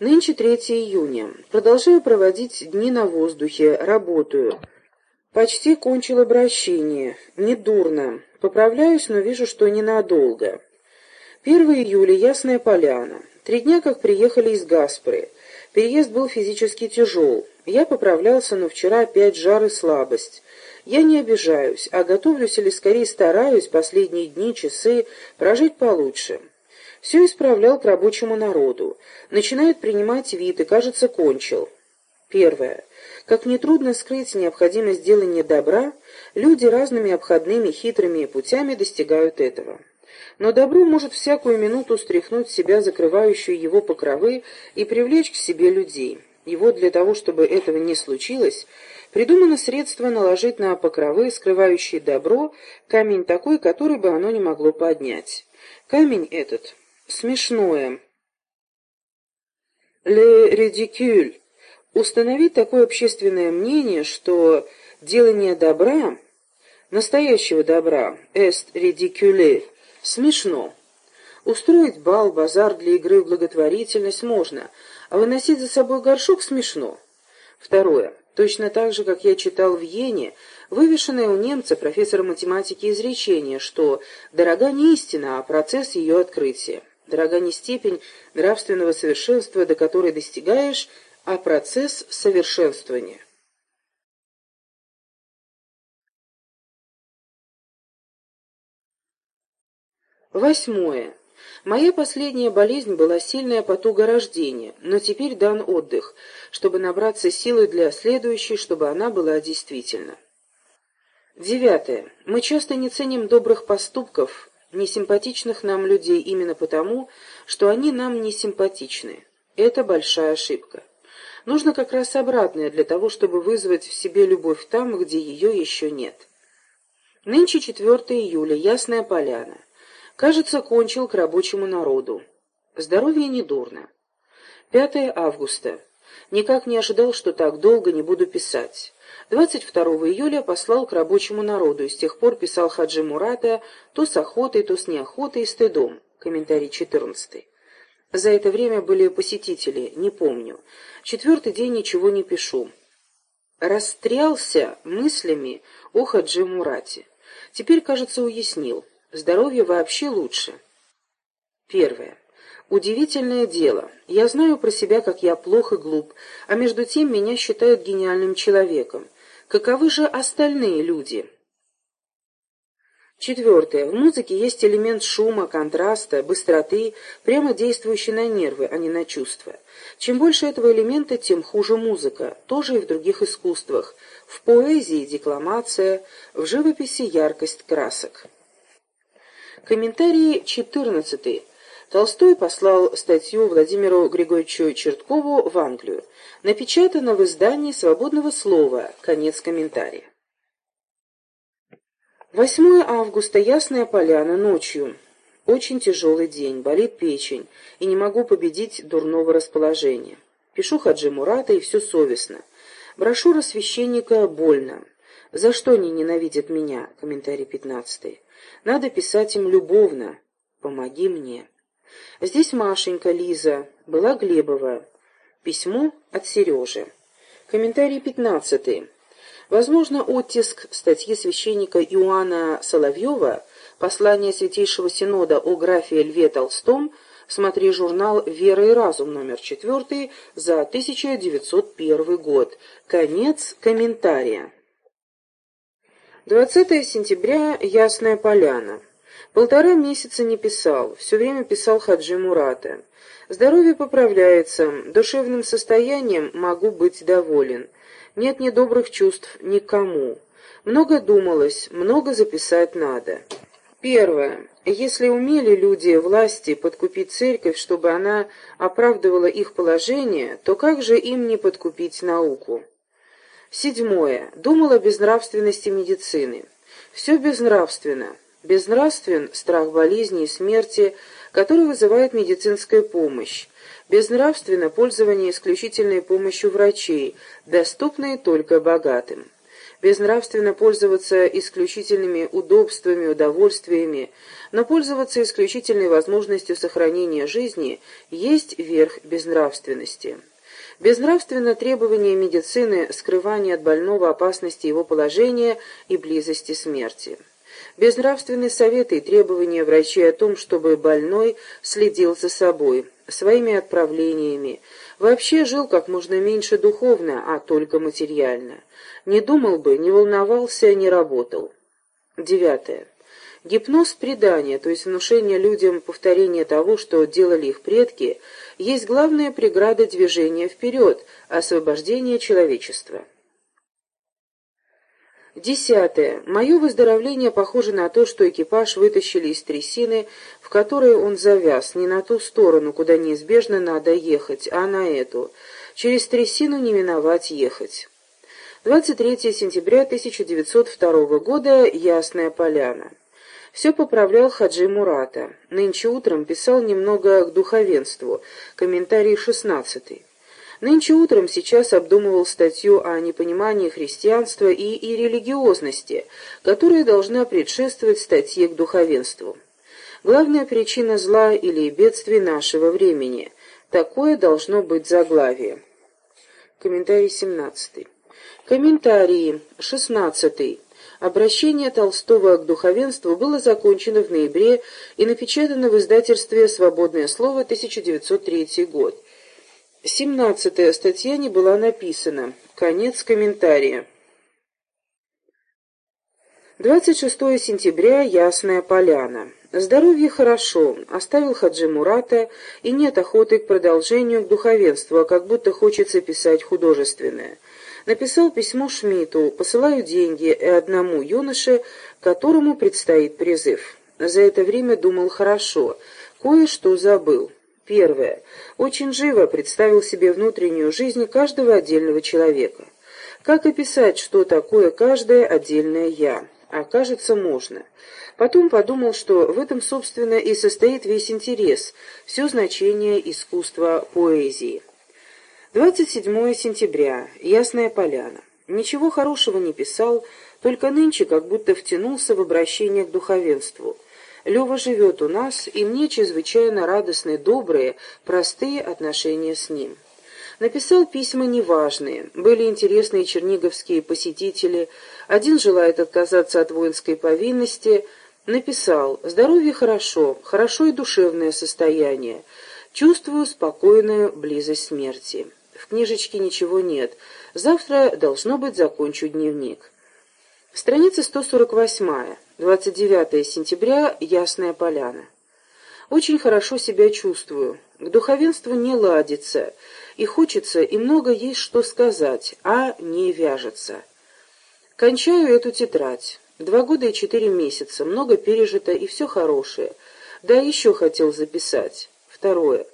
Нынче 3 июня. Продолжаю проводить дни на воздухе, работаю. Почти кончил обращение. Недурно. Поправляюсь, но вижу, что ненадолго. 1 июля. Ясная поляна. Три дня как приехали из Гаспры. Переезд был физически тяжел. Я поправлялся, но вчера опять жар и слабость. Я не обижаюсь, а готовлюсь или скорее стараюсь последние дни, часы прожить получше. Все исправлял к рабочему народу. Начинает принимать вид и, кажется, кончил. Первое. Как нетрудно скрыть необходимость делания добра, люди разными обходными хитрыми путями достигают этого. Но добро может всякую минуту стряхнуть себя закрывающую его покровы и привлечь к себе людей. И вот для того, чтобы этого не случилось, придумано средство наложить на покровы, скрывающие добро, камень такой, который бы оно не могло поднять. Камень этот смешное. «Le ridicule» — установить такое общественное мнение, что делание добра, настоящего добра, «est ridicule» — смешно. Устроить бал, базар для игры в благотворительность можно, а выносить за собой горшок смешно. Второе. Точно так же, как я читал в Йене, вывешенное у немца, профессора математики, изречение, что «дорога не истина, а процесс ее открытия». Дорога не степень нравственного совершенства, до которой достигаешь, а процесс совершенствования. Восьмое. Моя последняя болезнь была сильная потуга рождения, но теперь дан отдых, чтобы набраться силы для следующей, чтобы она была действительна. Девятое. Мы часто не ценим добрых поступков, несимпатичных нам людей именно потому, что они нам не симпатичны. Это большая ошибка. Нужно как раз обратное для того, чтобы вызвать в себе любовь там, где ее еще нет. Нынче 4 июля, Ясная Поляна. Кажется, кончил к рабочему народу. Здоровье недурно. 5 августа. Никак не ожидал, что так долго не буду писать. 22 июля послал к рабочему народу, и с тех пор писал Хаджи Мурата то с охотой, то с неохотой и стыдом. Комментарий 14. За это время были посетители, не помню. Четвертый день ничего не пишу. Растрялся мыслями о Хаджи Мурате. Теперь, кажется, уяснил. Здоровье вообще лучше. Первое. Удивительное дело. Я знаю про себя, как я плох и глуп, а между тем меня считают гениальным человеком. Каковы же остальные люди? Четвертое. В музыке есть элемент шума, контраста, быстроты, прямо действующий на нервы, а не на чувства. Чем больше этого элемента, тем хуже музыка. Тоже и в других искусствах. В поэзии декламация, в живописи яркость красок. Комментарий четырнадцатый. Толстой послал статью Владимиру Григорьевичу Черткову в Англию. Напечатано в издании «Свободного слова». Конец комментария. 8 августа. Ясная поляна. Ночью. Очень тяжелый день. Болит печень. И не могу победить дурного расположения. Пишу Хаджи Мурата, и все совестно. Брошюра священника больно. За что они ненавидят меня? Комментарий 15. Надо писать им любовно. Помоги мне. Здесь Машенька, Лиза, была Глебова. Письмо от Сережи. Комментарий пятнадцатый. Возможно, оттиск статьи священника Иоанна Соловьева «Послание Святейшего Синода о графе Льве Толстом» Смотри журнал «Вера и разум» номер 4 за 1901 год. Конец комментария. 20 сентября. Ясная поляна. Полтора месяца не писал, все время писал Хаджи Мурата. Здоровье поправляется, душевным состоянием могу быть доволен. Нет недобрых чувств никому. Много думалось, много записать надо. Первое. Если умели люди власти подкупить церковь, чтобы она оправдывала их положение, то как же им не подкупить науку? Седьмое. Думал о безнравственности медицины. Все безнравственно. Безнравствен страх болезни и смерти, который вызывает медицинская помощь. Безнравственно пользование исключительной помощью врачей, доступной только богатым. безнравственно пользоваться исключительными удобствами, удовольствиями, но пользоваться исключительной возможностью сохранения жизни есть верх безнравственности. Безнравственно требование медицины скрывания от больного опасности его положения и близости смерти. Безнравственные советы и требования врачей о том, чтобы больной следил за собой, своими отправлениями, вообще жил как можно меньше духовно, а только материально. Не думал бы, не волновался, не работал. Девятое. Гипноз предания, то есть внушение людям повторения того, что делали их предки, есть главная преграда движения вперед, освобождения человечества. Десятое. Мое выздоровление похоже на то, что экипаж вытащили из трясины, в которой он завяз, не на ту сторону, куда неизбежно надо ехать, а на эту. Через трясину не миновать ехать. 23 сентября 1902 года. Ясная поляна. Все поправлял Хаджи Мурата. Нынче утром писал немного к духовенству. Комментарий шестнадцатый. Нынче утром сейчас обдумывал статью о непонимании христианства и, и религиозности, которая должна предшествовать статье к духовенству. Главная причина зла или бедствий нашего времени. Такое должно быть заглавие. Комментарий семнадцатый. Комментарии шестнадцатый. Обращение Толстого к духовенству было закончено в ноябре и напечатано в издательстве «Свободное слово» 1903 год. Семнадцатая статья не была написана. Конец комментария. 26 сентября. Ясная поляна. Здоровье хорошо. Оставил Хаджи Мурата, и нет охоты к продолжению к духовенству, а как будто хочется писать художественное. Написал письмо Шмидту, посылаю деньги и одному юноше, которому предстоит призыв. За это время думал хорошо, кое-что забыл. Первое. Очень живо представил себе внутреннюю жизнь каждого отдельного человека. Как описать, что такое каждое отдельное «я»? А кажется, можно. Потом подумал, что в этом, собственно, и состоит весь интерес, все значение искусства поэзии. 27 сентября. Ясная поляна. Ничего хорошего не писал, только нынче как будто втянулся в обращение к духовенству. Лева живет у нас, и мне чрезвычайно радостны добрые, простые отношения с ним. Написал письма неважные, были интересные черниговские посетители, один желает отказаться от воинской повинности, написал «Здоровье хорошо, хорошо и душевное состояние, чувствую спокойную близость смерти». В книжечке ничего нет, завтра, должно быть, закончу дневник. Страница 148. 29 сентября. Ясная поляна. Очень хорошо себя чувствую. К духовенству не ладится, и хочется, и много есть что сказать, а не вяжется. Кончаю эту тетрадь. Два года и четыре месяца, много пережито и все хорошее. Да, еще хотел записать. Второе.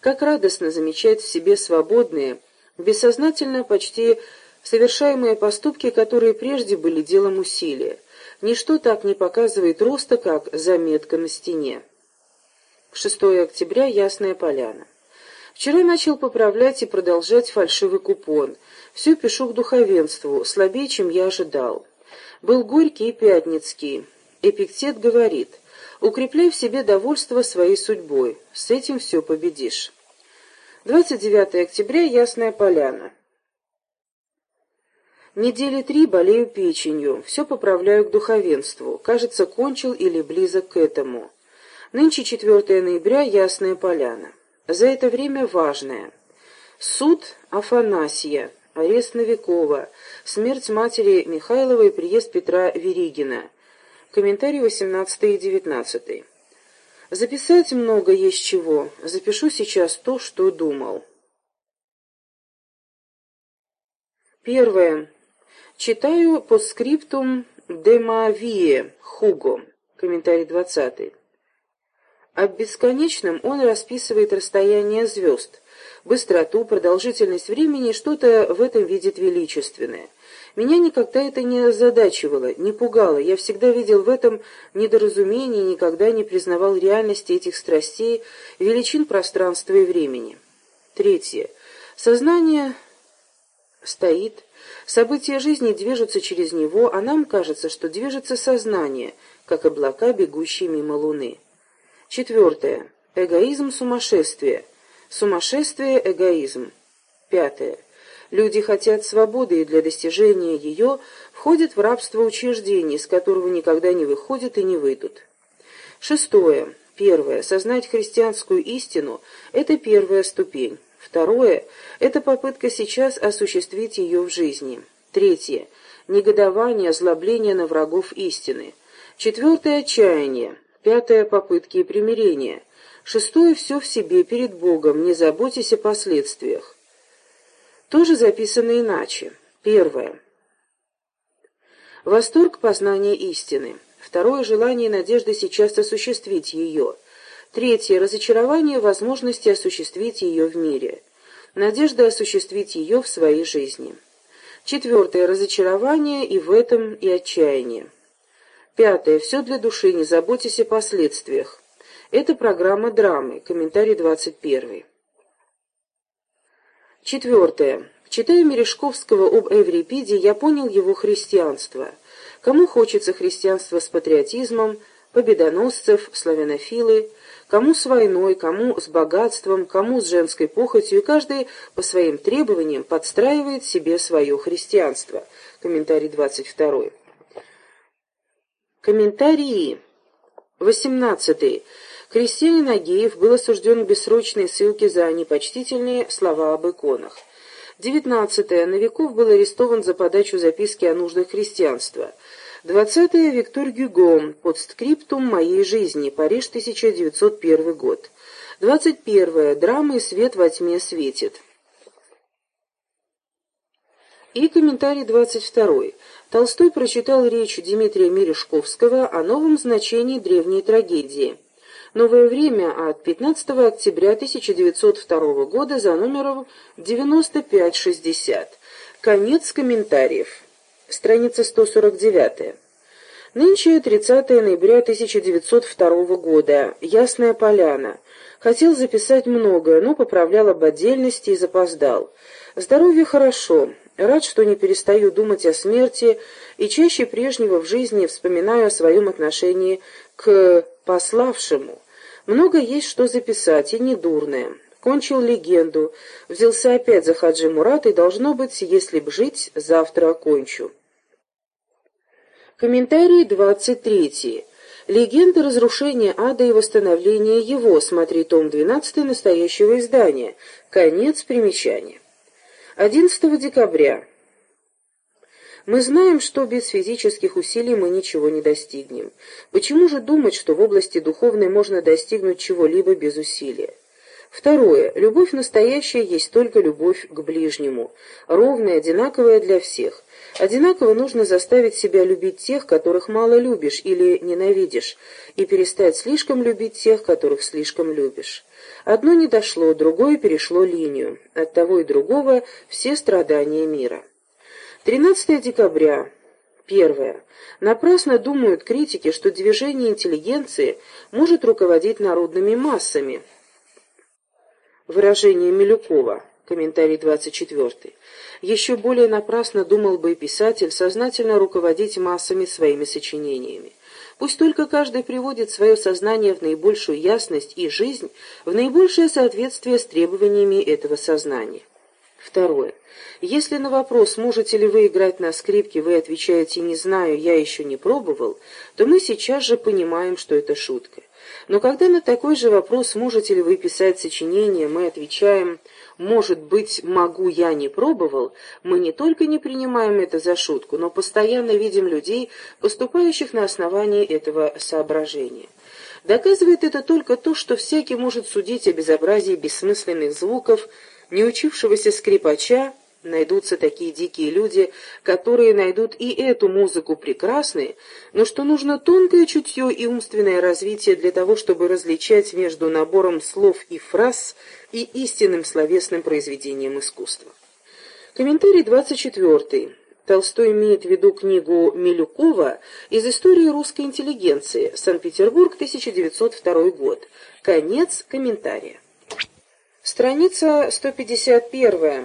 Как радостно замечать в себе свободные, бессознательно почти совершаемые поступки, которые прежде были делом усилия. Ничто так не показывает роста, как заметка на стене. 6 октября. Ясная поляна. Вчера начал поправлять и продолжать фальшивый купон. Все пишу к духовенству, слабее, чем я ожидал. Был Горький и Пятницкий. Эпиктет говорит, укрепляй в себе довольство своей судьбой, с этим все победишь. 29 октября. Ясная поляна. Недели три болею печенью, все поправляю к духовенству, кажется, кончил или близок к этому. Нынче 4 ноября, Ясная Поляна. За это время важное. Суд Афанасия, арест Новикова, смерть матери Михайлова и приезд Петра Веригина. Комментарий 18 и 19. Записать много есть чего, запишу сейчас то, что думал. Первое. Читаю по скриптум Демавие Хуго. Комментарий двадцатый. Об бесконечном он расписывает расстояние звезд, быстроту, продолжительность времени что-то в этом видит величественное. Меня никогда это не озадачивало, не пугало, я всегда видел в этом недоразумение никогда не признавал реальности этих страстей, величин пространства и времени. Третье. Сознание стоит, события жизни движутся через него, а нам кажется, что движется сознание, как облака, бегущие мимо луны. Четвертое. Эгоизм сумасшествие. Сумасшествие – эгоизм. Пятое. Люди хотят свободы и для достижения ее входят в рабство учреждений, из которого никогда не выходят и не выйдут. Шестое. Первое. Сознать христианскую истину – это первая ступень. Второе – это попытка сейчас осуществить ее в жизни. Третье – негодование, озлобление на врагов истины. Четвертое – отчаяние. Пятое – попытки и примирения. Шестое – все в себе перед Богом, не заботьтесь о последствиях. Тоже записано иначе. Первое. Восторг познания истины. Второе – желание и надежда сейчас осуществить ее. Третье – разочарование возможности осуществить ее в мире. Надежда осуществить ее в своей жизни. Четвертое – разочарование и в этом, и отчаяние. Пятое – все для души, не заботьтесь о последствиях. Это программа драмы, комментарий 21. Четвертое. Читая Мережковского об Эврипиде, я понял его христианство. Кому хочется христианство с патриотизмом, победоносцев, славянофилы, кому с войной, кому с богатством, кому с женской похотью, каждый по своим требованиям подстраивает себе свое христианство. Комментарий 22. Комментарии. 18. Крестьянин Агеев был осужден к бессрочной ссылке за непочтительные слова об иконах. 19. Новиков был арестован за подачу записки о нуждах христианства. 20. Виктор Гюго. Подскриптум моей жизни. Париж, 1901 год. 21. Драма и свет во тьме светит. И комментарий 22. Толстой прочитал речь Дмитрия Мережковского о новом значении древней трагедии. Новое время от 15 октября 1902 года за номером 9560. Конец комментариев. Страница 149. Нынче 30 ноября 1902 года. Ясная поляна. Хотел записать многое, но поправлял об отдельности и запоздал. Здоровье хорошо. Рад, что не перестаю думать о смерти и чаще прежнего в жизни вспоминаю о своем отношении к пославшему. Много есть что записать, и недурное. Кончил легенду, взялся опять за Хаджи Мурат, и, должно быть, если б жить, завтра окончу. Комментарий 23. Легенда разрушения ада и восстановления его. Смотри том 12 настоящего издания. Конец примечания. 11 декабря. Мы знаем, что без физических усилий мы ничего не достигнем. Почему же думать, что в области духовной можно достигнуть чего-либо без усилия? Второе. Любовь настоящая есть только любовь к ближнему, ровная, одинаковая для всех. Одинаково нужно заставить себя любить тех, которых мало любишь или ненавидишь, и перестать слишком любить тех, которых слишком любишь. Одно не дошло, другое перешло линию. От того и другого все страдания мира. 13 декабря. Первое. Напрасно думают критики, что движение интеллигенции может руководить народными массами. Выражение Милюкова. Комментарий 24. Еще более напрасно думал бы и писатель сознательно руководить массами своими сочинениями. Пусть только каждый приводит свое сознание в наибольшую ясность и жизнь в наибольшее соответствие с требованиями этого сознания. Второе. Если на вопрос, можете ли вы играть на скрипке, вы отвечаете «не знаю, я еще не пробовал», то мы сейчас же понимаем, что это шутка. Но когда на такой же вопрос, можете ли вы писать сочинение, мы отвечаем «может быть, могу, я не пробовал», мы не только не принимаем это за шутку, но постоянно видим людей, поступающих на основании этого соображения. Доказывает это только то, что всякий может судить о безобразии бессмысленных звуков, не учившегося скрипача, найдутся такие дикие люди, которые найдут и эту музыку прекрасной, но что нужно тонкое чутье и умственное развитие для того, чтобы различать между набором слов и фраз и истинным словесным произведением искусства. Комментарий 24. Толстой имеет в виду книгу Милюкова «Из истории русской интеллигенции. Санкт-Петербург, 1902 год». Конец комментария. Страница 151.